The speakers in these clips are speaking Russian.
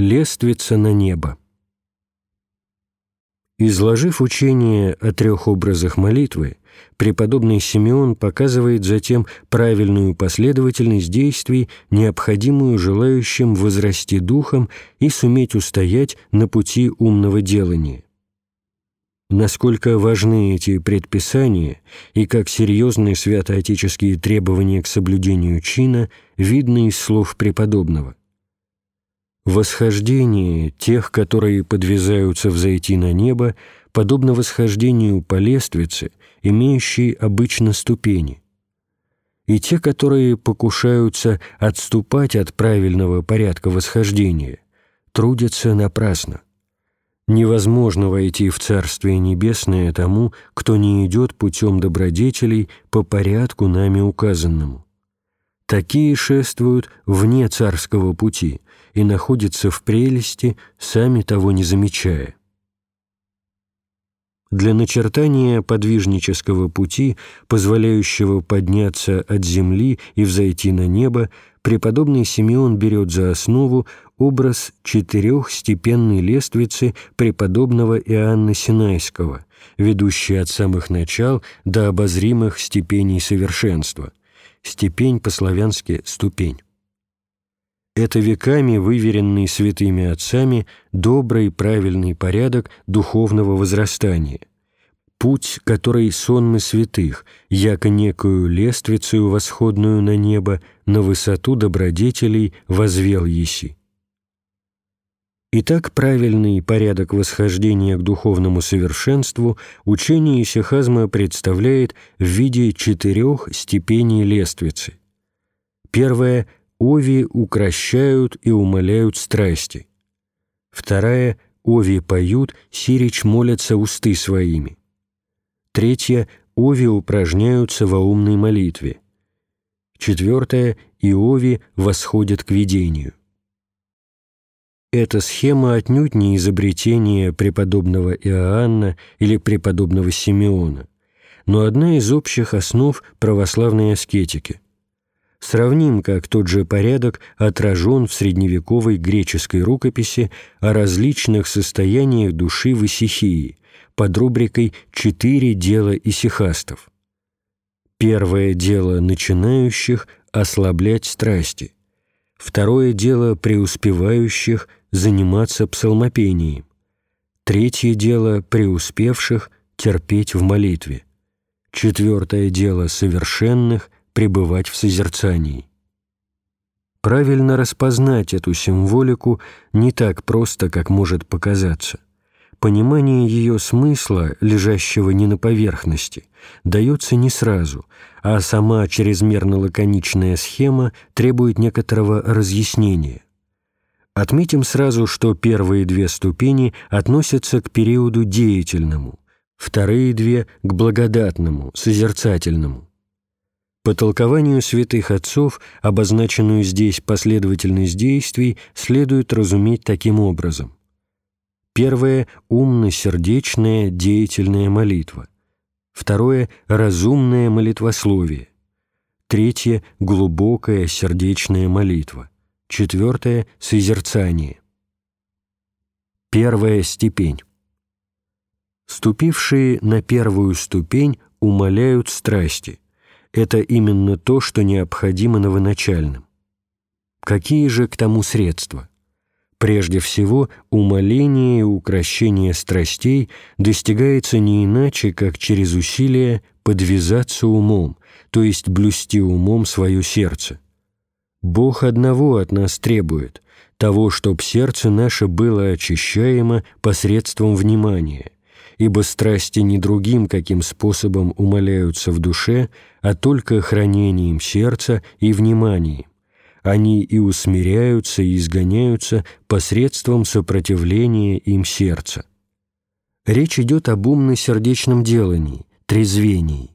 Лествица на небо. Изложив учение о трех образах молитвы, преподобный Симеон показывает затем правильную последовательность действий, необходимую желающим возрасти духом и суметь устоять на пути умного делания. Насколько важны эти предписания и как серьезны святоотеческие требования к соблюдению чина, видно из слов преподобного. Восхождение тех, которые подвязаются взойти на небо, подобно восхождению по лествице, имеющей обычно ступени. И те, которые покушаются отступать от правильного порядка восхождения, трудятся напрасно. Невозможно войти в Царствие Небесное тому, кто не идет путем добродетелей по порядку нами указанному. Такие шествуют вне царского пути и находятся в прелести, сами того не замечая. Для начертания подвижнического пути, позволяющего подняться от земли и взойти на небо, преподобный Симеон берет за основу образ четырехстепенной лествицы преподобного Иоанна Синайского, ведущей от самых начал до обозримых степеней совершенства – степень по-славянски «ступень». Это веками выверенный святыми отцами добрый правильный порядок духовного возрастания, путь, который сонмы святых, яко некую лествицу восходную на небо, на высоту добродетелей возвел еси. Итак, правильный порядок восхождения к духовному совершенству учение исихазма представляет в виде четырех степеней лествицы. Первая – ови укращают и умоляют страсти. Вторая – ови поют, сирич молятся усты своими. Третья – ови упражняются во умной молитве. Четвертая – и ови восходят к видению. Эта схема отнюдь не изобретение преподобного Иоанна или преподобного Симеона, но одна из общих основ православной аскетики. Сравним, как тот же порядок отражен в средневековой греческой рукописи о различных состояниях души в исихии под рубрикой «Четыре дела исихастов». Первое дело начинающих – ослаблять страсти. Второе дело преуспевающих заниматься псалмопением. Третье дело преуспевших терпеть в молитве. Четвертое дело совершенных пребывать в созерцании. Правильно распознать эту символику не так просто, как может показаться. Понимание ее смысла, лежащего не на поверхности, дается не сразу, а сама чрезмерно лаконичная схема требует некоторого разъяснения. Отметим сразу, что первые две ступени относятся к периоду деятельному, вторые две – к благодатному, созерцательному. По толкованию святых отцов, обозначенную здесь последовательность действий следует разуметь таким образом. Первое – умно-сердечная деятельная молитва. Второе – разумное молитвословие. Третье – глубокая сердечная молитва. Четвертое – созерцание. Первая степень. Ступившие на первую ступень умоляют страсти. Это именно то, что необходимо новоначальным. Какие же к тому средства? Прежде всего, умоление и укрощение страстей достигается не иначе, как через усилие подвязаться умом, то есть блюсти умом свое сердце – Бог одного от нас требует – того, чтоб сердце наше было очищаемо посредством внимания, ибо страсти не другим каким способом умоляются в душе, а только хранением сердца и вниманием. Они и усмиряются, и изгоняются посредством сопротивления им сердца. Речь идет об умно-сердечном делании, трезвении.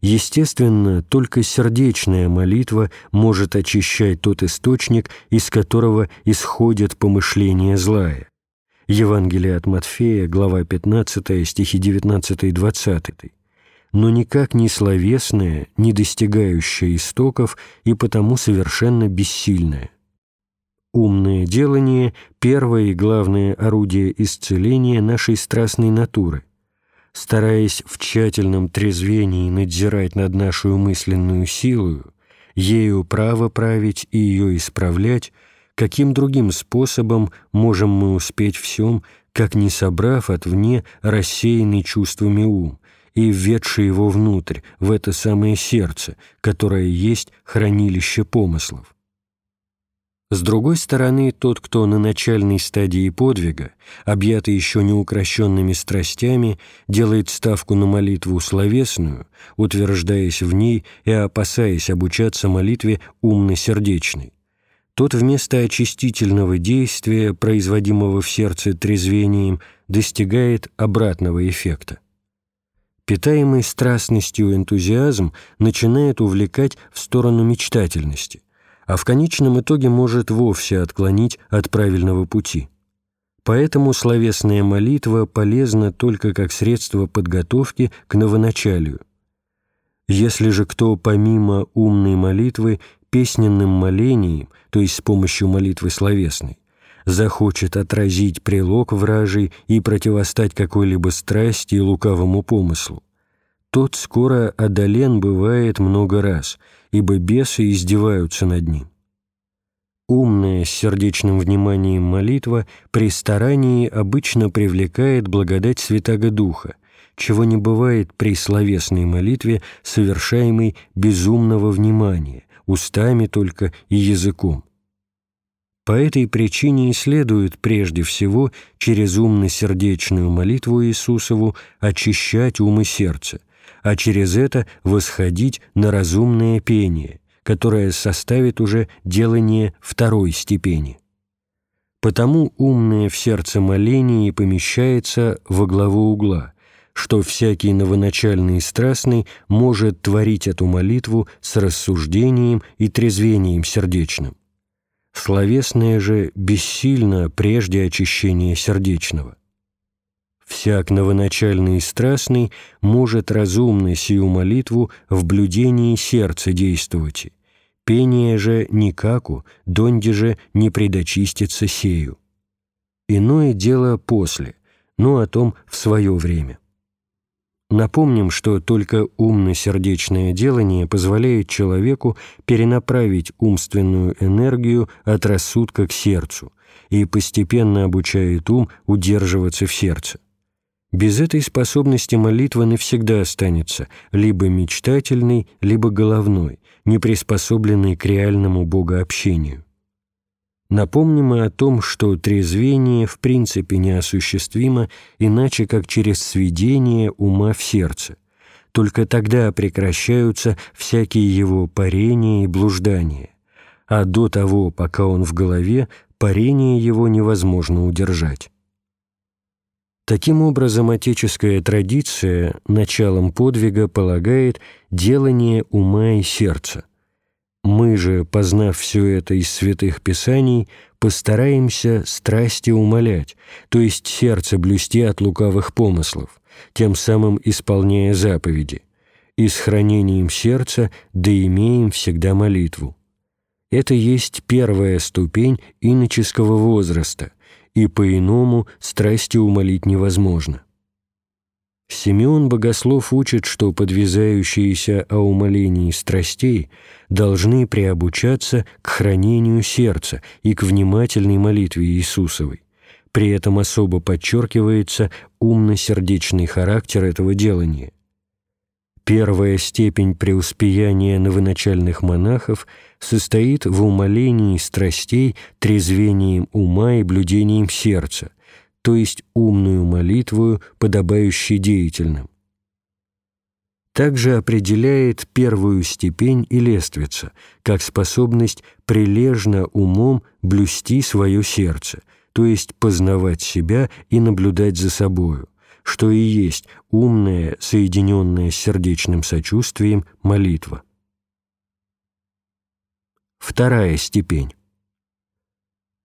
Естественно, только сердечная молитва может очищать тот источник, из которого исходят помышления злая. Евангелие от Матфея, глава 15, стихи 19-20. Но никак не словесная, не достигающая истоков и потому совершенно бессильная. Умное делание – первое и главное орудие исцеления нашей страстной натуры. Стараясь в тщательном трезвении надзирать над нашу мысленную силою, ею право править и ее исправлять, каким другим способом можем мы успеть всем, как не собрав отвне рассеянный чувствами ум и введший его внутрь, в это самое сердце, которое есть хранилище помыслов. С другой стороны, тот, кто на начальной стадии подвига, объятый еще неукрощенными страстями, делает ставку на молитву словесную, утверждаясь в ней и опасаясь обучаться молитве умно-сердечной, тот вместо очистительного действия, производимого в сердце трезвением, достигает обратного эффекта. Питаемый страстностью энтузиазм начинает увлекать в сторону мечтательности – а в конечном итоге может вовсе отклонить от правильного пути. Поэтому словесная молитва полезна только как средство подготовки к новоначалию. Если же кто помимо умной молитвы песненным молением, то есть с помощью молитвы словесной, захочет отразить прилог вражий и противостать какой-либо страсти и лукавому помыслу, тот скоро одолен бывает много раз, ибо бесы издеваются над ним. Умная, с сердечным вниманием молитва при старании обычно привлекает благодать Святаго Духа, чего не бывает при словесной молитве, совершаемой безумного внимания, устами только и языком. По этой причине и следует прежде всего через умно-сердечную молитву Иисусову очищать ум и сердце – а через это восходить на разумное пение, которое составит уже делание второй степени. Потому умное в сердце моление помещается во главу угла, что всякий новоначальный и страстный может творить эту молитву с рассуждением и трезвением сердечным. Словесное же бессильно прежде очищения сердечного. Всяк новоначальный и страстный может разумно сию молитву в блюдении сердца действовать. Пение же никаку, донде же не предочистится сею. Иное дело после, но о том в свое время. Напомним, что только умно-сердечное делание позволяет человеку перенаправить умственную энергию от рассудка к сердцу и постепенно обучает ум удерживаться в сердце. Без этой способности молитва навсегда останется либо мечтательной, либо головной, не приспособленной к реальному богообщению. Напомним и о том, что трезвение в принципе неосуществимо иначе, как через сведение ума в сердце. Только тогда прекращаются всякие его парения и блуждания, а до того, пока он в голове, парение его невозможно удержать. Таким образом, отеческая традиция началом подвига полагает делание ума и сердца. Мы же, познав все это из святых писаний, постараемся страсти умолять, то есть сердце блюсти от лукавых помыслов, тем самым исполняя заповеди, и с хранением сердца да имеем всегда молитву. Это есть первая ступень иноческого возраста – и по-иному страсти умолить невозможно. Симеон Богослов учит, что подвязающиеся о умолении страстей должны приобучаться к хранению сердца и к внимательной молитве Иисусовой. При этом особо подчеркивается умно-сердечный характер этого делания – Первая степень преуспеяния новоначальных монахов состоит в умолении страстей трезвением ума и блюдением сердца, то есть умную молитву, подобающей деятельным. Также определяет первую степень и лествица, как способность прилежно умом блюсти свое сердце, то есть познавать себя и наблюдать за собою что и есть умная, соединенная с сердечным сочувствием, молитва. Вторая степень.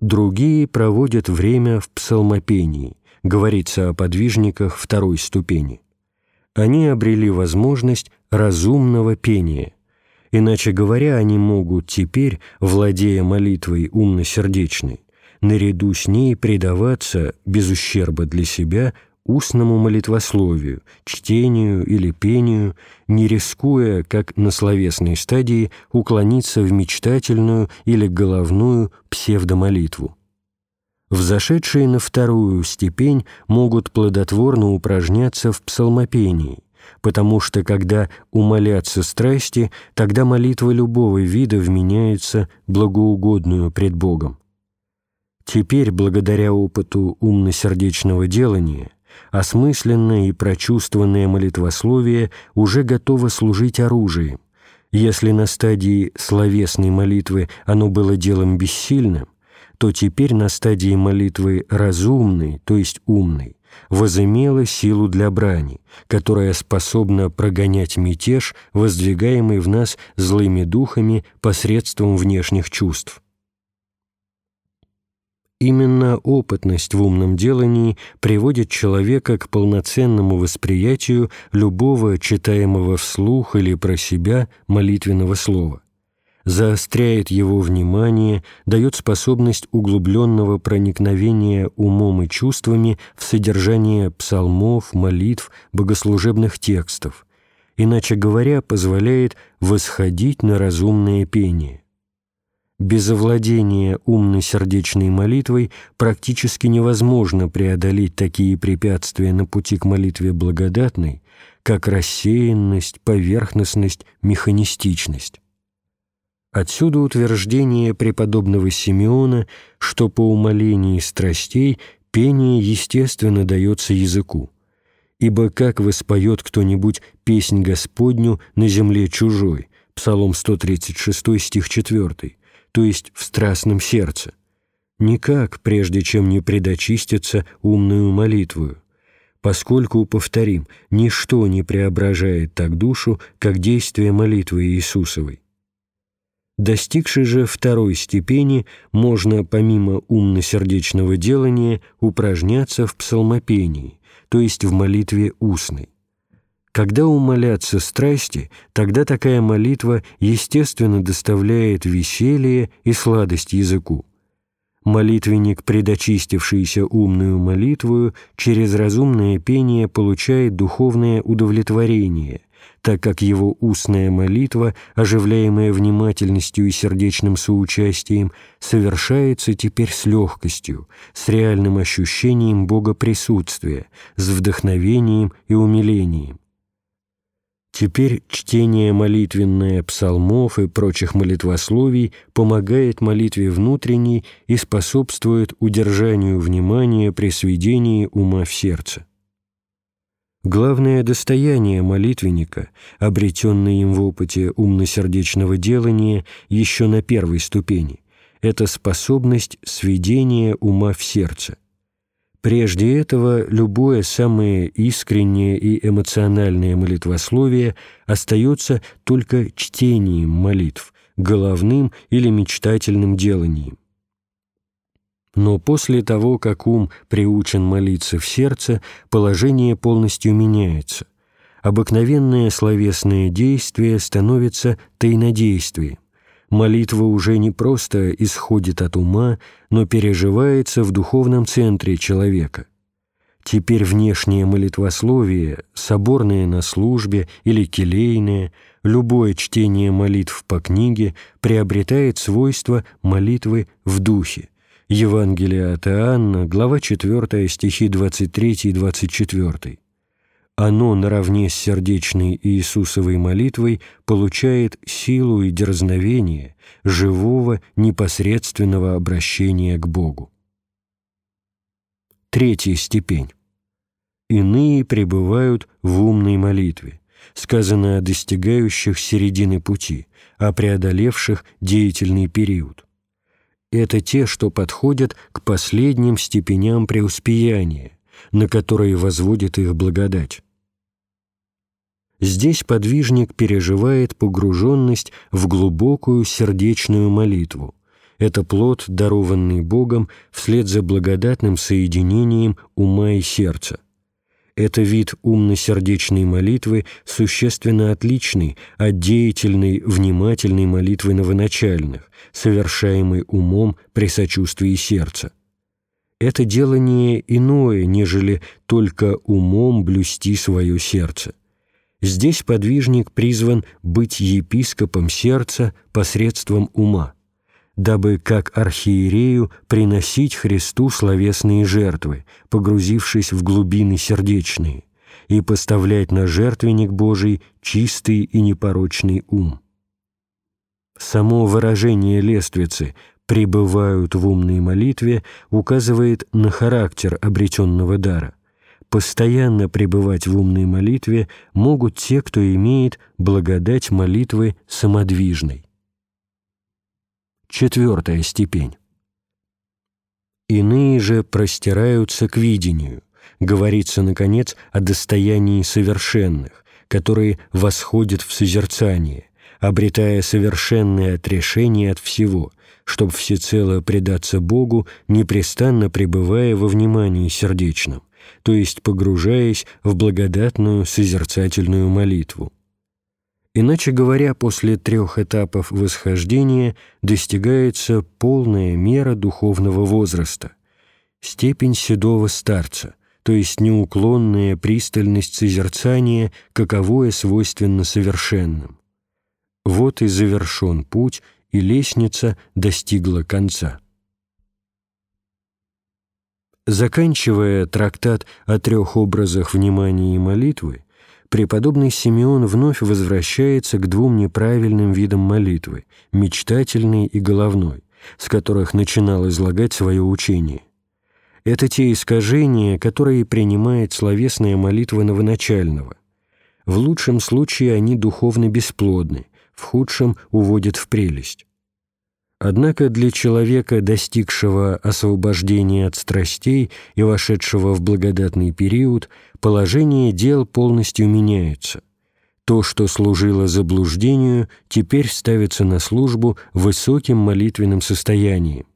Другие проводят время в псалмопении, говорится о подвижниках второй ступени. Они обрели возможность разумного пения. Иначе говоря, они могут теперь, владея молитвой умно-сердечной, наряду с ней предаваться, без ущерба для себя, устному молитвословию, чтению или пению, не рискуя, как на словесной стадии, уклониться в мечтательную или головную псевдомолитву. Взошедшие на вторую степень могут плодотворно упражняться в псалмопении, потому что когда умолятся страсти, тогда молитва любого вида вменяется благоугодную пред Богом. Теперь, благодаря опыту умно-сердечного делания, осмысленное и прочувствованное молитвословие уже готово служить оружием. Если на стадии словесной молитвы оно было делом бессильным, то теперь на стадии молитвы разумной, то есть умной, возымело силу для брани, которая способна прогонять мятеж, воздвигаемый в нас злыми духами посредством внешних чувств. Именно опытность в умном делании приводит человека к полноценному восприятию любого читаемого вслух или про себя молитвенного слова, заостряет его внимание, дает способность углубленного проникновения умом и чувствами в содержание псалмов, молитв, богослужебных текстов, иначе говоря, позволяет восходить на разумное пение без овладения умной сердечной молитвой практически невозможно преодолеть такие препятствия на пути к молитве благодатной, как рассеянность, поверхностность, механистичность. Отсюда утверждение преподобного Симеона, что по умолении страстей пение естественно дается языку. Ибо как воспоет кто-нибудь песнь Господню на земле чужой, Псалом 136, стих 4, то есть в страстном сердце, никак, прежде чем не предочиститься умную молитвою, поскольку, повторим, ничто не преображает так душу, как действие молитвы Иисусовой. Достигши же второй степени, можно помимо умно-сердечного делания упражняться в псалмопении, то есть в молитве устной. Когда умолятся страсти, тогда такая молитва естественно доставляет веселье и сладость языку. Молитвенник, предочистившийся умную молитвою, через разумное пение получает духовное удовлетворение, так как его устная молитва, оживляемая внимательностью и сердечным соучастием, совершается теперь с легкостью, с реальным ощущением Бога присутствия, с вдохновением и умилением. Теперь чтение молитвенное псалмов и прочих молитвословий помогает молитве внутренней и способствует удержанию внимания при сведении ума в сердце. Главное достояние молитвенника, обретенное им в опыте умно-сердечного делания еще на первой ступени, это способность сведения ума в сердце – Прежде этого любое самое искреннее и эмоциональное молитвословие остается только чтением молитв, головным или мечтательным деланием. Но после того, как ум приучен молиться в сердце, положение полностью меняется. Обыкновенное словесное действие становится тайнодействием молитва уже не просто исходит от ума, но переживается в духовном центре человека. Теперь внешнее молитвословие, соборное на службе или келейное, любое чтение молитв по книге приобретает свойство молитвы в духе. Евангелие от Иоанна, глава 4, стихи 23 и 24 оно наравне с сердечной Иисусовой молитвой получает силу и дерзновение живого непосредственного обращения к Богу. Третья степень. Иные пребывают в умной молитве, сказано о достигающих середины пути, о преодолевших деятельный период. Это те, что подходят к последним степеням преуспеяния, на которые возводит их благодать. Здесь подвижник переживает погруженность в глубокую сердечную молитву. Это плод, дарованный Богом вслед за благодатным соединением ума и сердца. Это вид умно-сердечной молитвы существенно отличный от деятельной, внимательной молитвы новоначальных, совершаемой умом при сочувствии сердца. Это делание иное, нежели только умом блюсти свое сердце. Здесь подвижник призван быть епископом сердца посредством ума дабы, как архиерею, приносить Христу словесные жертвы, погрузившись в глубины сердечные, и поставлять на жертвенник Божий чистый и непорочный ум. Само выражение лествицы «пребывают в умной молитве» указывает на характер обретенного дара. Постоянно пребывать в умной молитве могут те, кто имеет благодать молитвы самодвижной. Четвертая степень. Иные же простираются к видению. Говорится, наконец, о достоянии совершенных, которые восходят в созерцание, обретая совершенное отрешение от всего, чтобы всецело предаться Богу, непрестанно пребывая во внимании сердечном, то есть погружаясь в благодатную созерцательную молитву. Иначе говоря, после трех этапов восхождения достигается полная мера духовного возраста, степень седого старца, то есть неуклонная пристальность созерцания, каковое свойственно совершенным. Вот и завершен путь, и лестница достигла конца. Заканчивая трактат о трех образах внимания и молитвы, преподобный Симеон вновь возвращается к двум неправильным видам молитвы – мечтательной и головной, с которых начинал излагать свое учение. Это те искажения, которые принимает словесная молитва новоначального. В лучшем случае они духовно бесплодны, в худшем уводят в прелесть. Однако для человека, достигшего освобождения от страстей и вошедшего в благодатный период, положение дел полностью меняется. То, что служило заблуждению, теперь ставится на службу высоким молитвенным состоянием.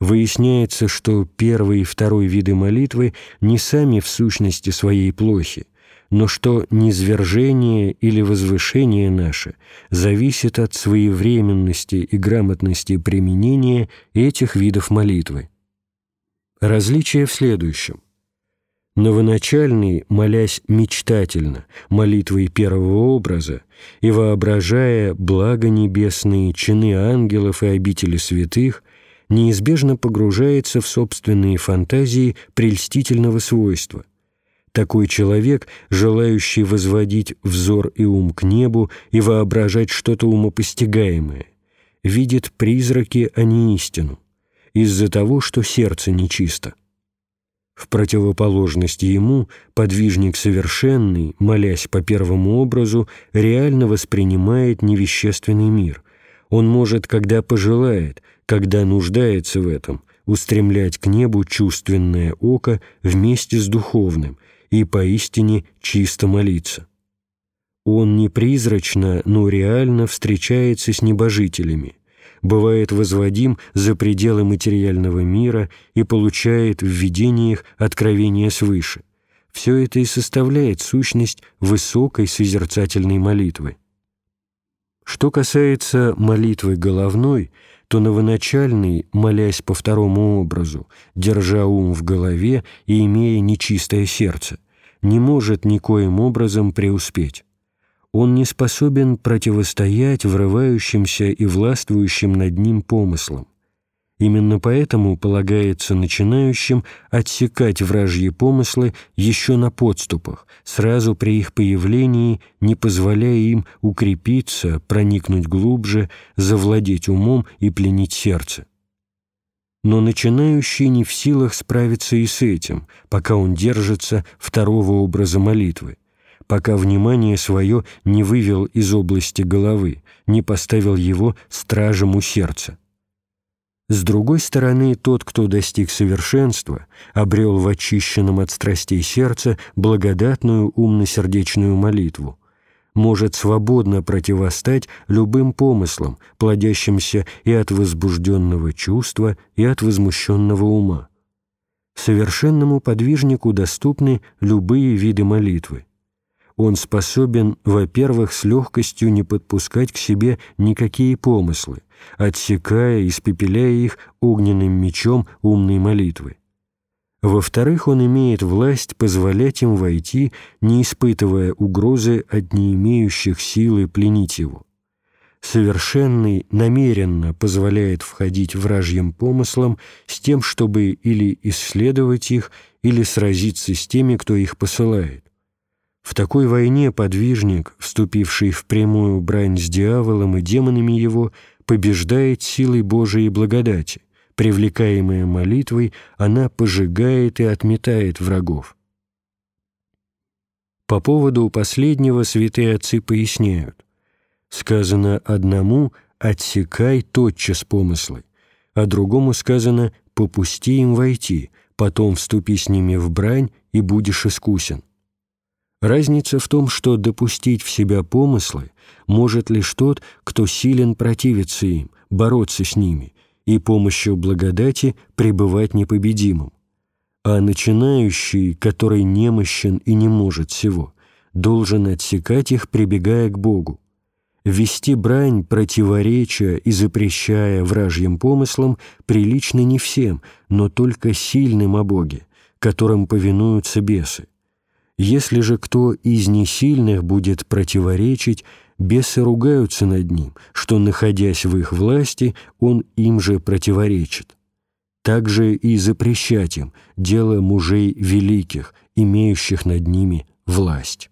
Выясняется, что первый и второй виды молитвы не сами в сущности своей плохи, но что низвержение или возвышение наше зависит от своевременности и грамотности применения этих видов молитвы. Различие в следующем. Новоначальный, молясь мечтательно, молитвой первого образа, и воображая благо небесные, чины ангелов и обители святых, неизбежно погружается в собственные фантазии прельстительного свойства, такой человек, желающий возводить взор и ум к небу и воображать что-то умопостигаемое, видит призраки, а не истину, из-за того, что сердце нечисто. В противоположность ему подвижник совершенный, молясь по первому образу, реально воспринимает невещественный мир. Он может, когда пожелает, когда нуждается в этом, устремлять к небу чувственное око вместе с духовным – и поистине чисто молиться. Он не призрачно, но реально встречается с небожителями, бывает возводим за пределы материального мира и получает в видениях откровения свыше. Все это и составляет сущность высокой созерцательной молитвы. Что касается молитвы головной, то новоначальный, молясь по второму образу, держа ум в голове и имея нечистое сердце, не может никоим образом преуспеть. Он не способен противостоять врывающимся и властвующим над ним помыслам. Именно поэтому полагается начинающим отсекать вражьи помыслы еще на подступах, сразу при их появлении, не позволяя им укрепиться, проникнуть глубже, завладеть умом и пленить сердце. Но начинающий не в силах справиться и с этим, пока он держится второго образа молитвы, пока внимание свое не вывел из области головы, не поставил его стражем у сердца. С другой стороны, тот, кто достиг совершенства, обрел в очищенном от страстей сердце благодатную умно-сердечную молитву, может свободно противостать любым помыслам, плодящимся и от возбужденного чувства, и от возмущенного ума. Совершенному подвижнику доступны любые виды молитвы. Он способен, во-первых, с легкостью не подпускать к себе никакие помыслы, отсекая, испепеляя их огненным мечом умной молитвы. Во-вторых, он имеет власть позволять им войти, не испытывая угрозы от не имеющих силы пленить его. Совершенный намеренно позволяет входить вражьим помыслам с тем, чтобы или исследовать их, или сразиться с теми, кто их посылает. В такой войне подвижник, вступивший в прямую брань с дьяволом и демонами его, побеждает силой Божией благодати. Привлекаемая молитвой, она пожигает и отметает врагов. По поводу последнего святые отцы поясняют. Сказано одному «отсекай тотчас помыслы», а другому сказано «попусти им войти, потом вступи с ними в брань и будешь искусен». Разница в том, что допустить в себя помыслы может лишь тот, кто силен противиться им, бороться с ними и помощью благодати пребывать непобедимым. А начинающий, который немощен и не может всего, должен отсекать их, прибегая к Богу. Вести брань, противоречия и запрещая вражьим помыслам прилично не всем, но только сильным о Боге, которым повинуются бесы. Если же кто из несильных будет противоречить, бесы ругаются над ним, что, находясь в их власти, он им же противоречит. Также и запрещать им дело мужей великих, имеющих над ними власть.